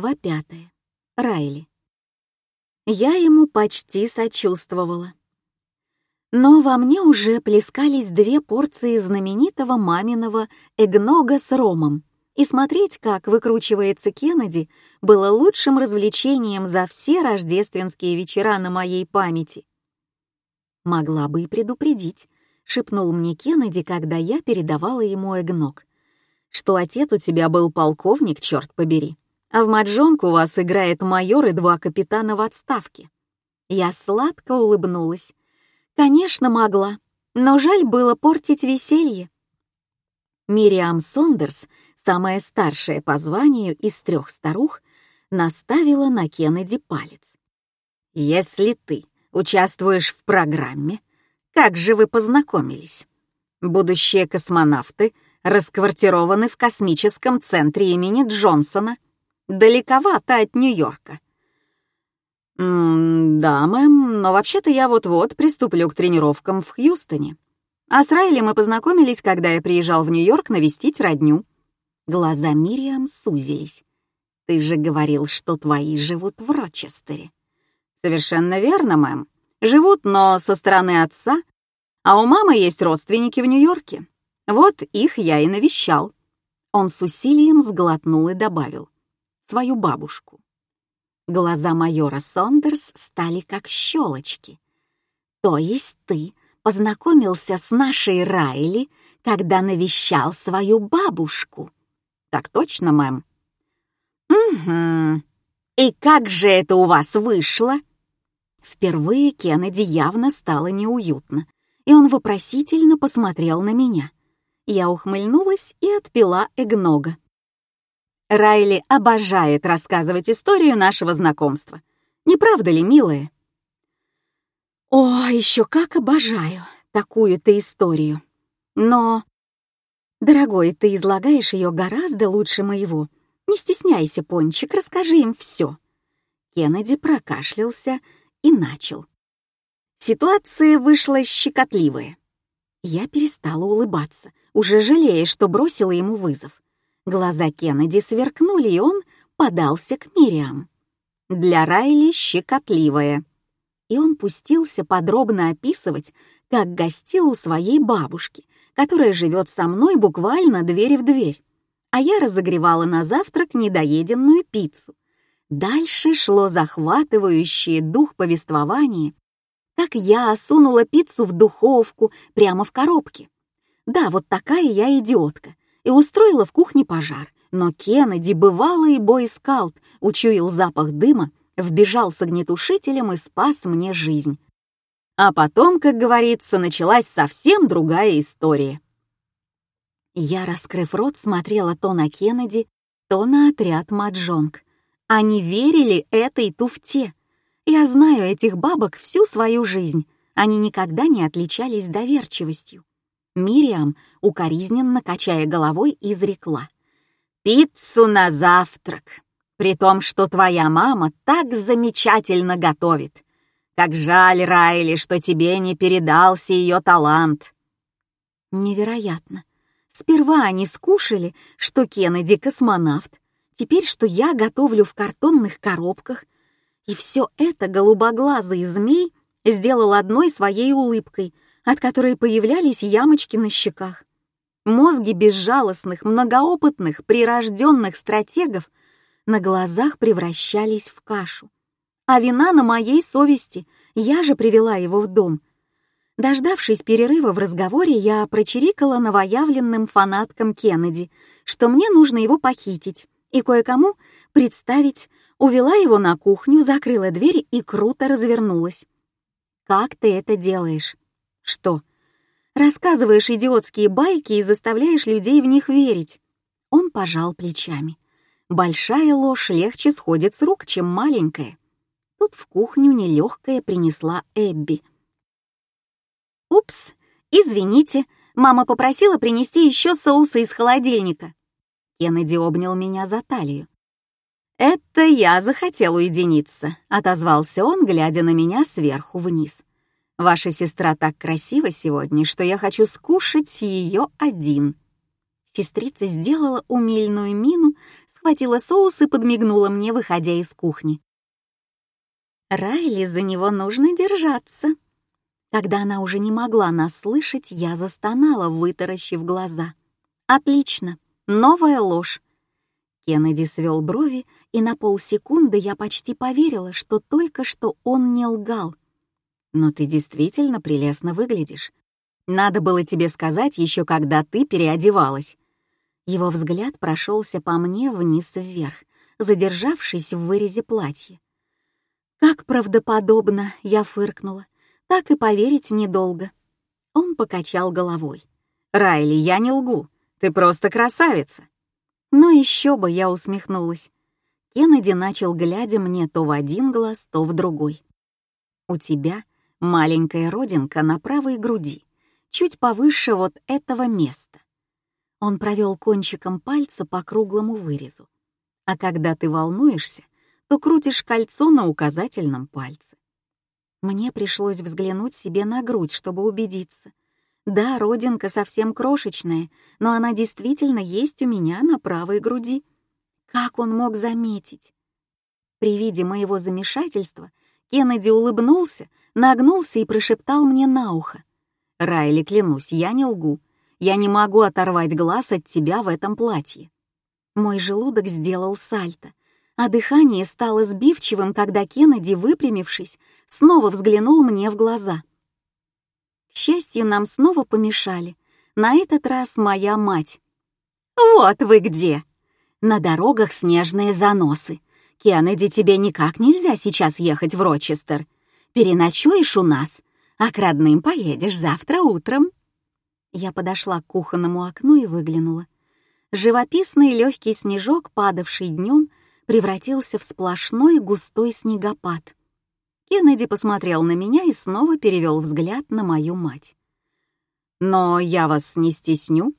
Глава пятая. Райли. Я ему почти сочувствовала. Но во мне уже плескались две порции знаменитого маминого эгнога с ромом, и смотреть, как выкручивается Кеннеди, было лучшим развлечением за все рождественские вечера на моей памяти. «Могла бы и предупредить», — шепнул мне Кеннеди, когда я передавала ему эгног, «что отец у тебя был полковник, черт побери, а в маджонку вас играет майор и два капитана в отставке». Я сладко улыбнулась. Конечно, могла, но жаль было портить веселье. Мириам Сондерс, самая старшая по званию из трех старух, наставила на Кеннеди палец. «Если ты участвуешь в программе, как же вы познакомились? Будущие космонавты расквартированы в космическом центре имени Джонсона, далековато от Нью-Йорка. «М «Да, мэм, но вообще-то я вот-вот приступлю к тренировкам в Хьюстоне. А с Райли мы познакомились, когда я приезжал в Нью-Йорк навестить родню». Глаза Мириам сузились. «Ты же говорил, что твои живут в Рочестере». «Совершенно верно, мэм. Живут, но со стороны отца. А у мамы есть родственники в Нью-Йорке. Вот их я и навещал». Он с усилием сглотнул и добавил. «Свою бабушку». Глаза майора Сондерс стали как щелочки. «То есть ты познакомился с нашей Райли, когда навещал свою бабушку?» «Так точно, мэм». «Угу. И как же это у вас вышло?» Впервые Кеннеди явно стало неуютно, и он вопросительно посмотрел на меня. Я ухмыльнулась и отпила эгнога. Райли обожает рассказывать историю нашего знакомства. Не правда ли, милая? О, еще как обожаю такую-то историю. Но, дорогой, ты излагаешь ее гораздо лучше моего. Не стесняйся, Пончик, расскажи им все. Кеннеди прокашлялся и начал. Ситуация вышла щекотливая. Я перестала улыбаться, уже жалея, что бросила ему вызов. Глаза Кеннеди сверкнули, и он подался к Мириам. Для Райли щекотливое. И он пустился подробно описывать, как гостил у своей бабушки, которая живет со мной буквально дверь в дверь. А я разогревала на завтрак недоеденную пиццу. Дальше шло захватывающее дух повествование, как я осунула пиццу в духовку прямо в коробке. Да, вот такая я идиотка и устроила в кухне пожар. Но Кеннеди, бывалый бойскаут, учуял запах дыма, вбежал с огнетушителем и спас мне жизнь. А потом, как говорится, началась совсем другая история. Я, раскрыв рот, смотрела то на Кеннеди, то на отряд Маджонг. Они верили этой туфте. Я знаю этих бабок всю свою жизнь. Они никогда не отличались доверчивостью. Мириам, укоризненно качая головой, изрекла. «Пиццу на завтрак, при том, что твоя мама так замечательно готовит. Как жаль, Райли, что тебе не передался ее талант». Невероятно. Сперва они скушали, что Кеннеди космонавт, теперь, что я готовлю в картонных коробках, и все это голубоглазый змей сделал одной своей улыбкой — от которой появлялись ямочки на щеках. Мозги безжалостных, многоопытных, прирожденных стратегов на глазах превращались в кашу. А вина на моей совести, я же привела его в дом. Дождавшись перерыва в разговоре, я прочирикала новоявленным фанаткам Кеннеди, что мне нужно его похитить и кое-кому представить, увела его на кухню, закрыла дверь и круто развернулась. «Как ты это делаешь?» Что? Рассказываешь идиотские байки и заставляешь людей в них верить. Он пожал плечами. Большая ложь легче сходит с рук, чем маленькая. Тут в кухню нелегкая принесла Эбби. «Упс, извините, мама попросила принести еще соуса из холодильника». Кеннеди обнял меня за талию. «Это я захотел уединиться», — отозвался он, глядя на меня сверху вниз. Ваша сестра так красива сегодня, что я хочу скушать ее один». Сестрица сделала умельную мину, схватила соус и подмигнула мне, выходя из кухни. Райли, за него нужно держаться. Когда она уже не могла нас слышать, я застонала, вытаращив глаза. Отлично, новая ложь. Кеннеди свел брови, и на полсекунды я почти поверила, что только что он не лгал. «Но ты действительно прелестно выглядишь. Надо было тебе сказать еще, когда ты переодевалась». Его взгляд прошелся по мне вниз-вверх, задержавшись в вырезе платья. «Как правдоподобно!» — я фыркнула. «Так и поверить недолго». Он покачал головой. «Райли, я не лгу. Ты просто красавица!» «Ну еще бы!» — я усмехнулась. Кеннеди начал, глядя мне то в один глаз, то в другой. «У тебя маленькая родинка на правой груди, чуть повыше вот этого места». Он провел кончиком пальца по круглому вырезу. «А когда ты волнуешься, то крутишь кольцо на указательном пальце». Мне пришлось взглянуть себе на грудь, чтобы убедиться. Да, родинка совсем крошечная, но она действительно есть у меня на правой груди. Как он мог заметить? При виде моего замешательства Кеннеди улыбнулся, нагнулся и прошептал мне на ухо. «Райли, клянусь, я не лгу. Я не могу оторвать глаз от тебя в этом платье». Мой желудок сделал сальто, а дыхание стало сбивчивым, когда Кеннеди, выпрямившись, снова взглянул мне в глаза. К счастью, нам снова помешали. На этот раз моя мать. «Вот вы где!» На дорогах снежные заносы. Кеннеди, тебе никак нельзя сейчас ехать в Рочестер. Переночуешь у нас, а к родным поедешь завтра утром. Я подошла к кухонному окну и выглянула. Живописный легкий снежок, падавший днем, превратился в сплошной густой снегопад. Кеннеди посмотрел на меня и снова перевел взгляд на мою мать. «Но я вас не стесню?»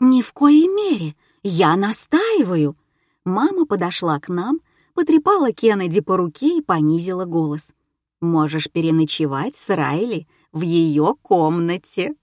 «Ни в коей мере!» «Я настаиваю!» Мама подошла к нам, потрепала Кеннеди по руке и понизила голос. «Можешь переночевать с Райли в ее комнате».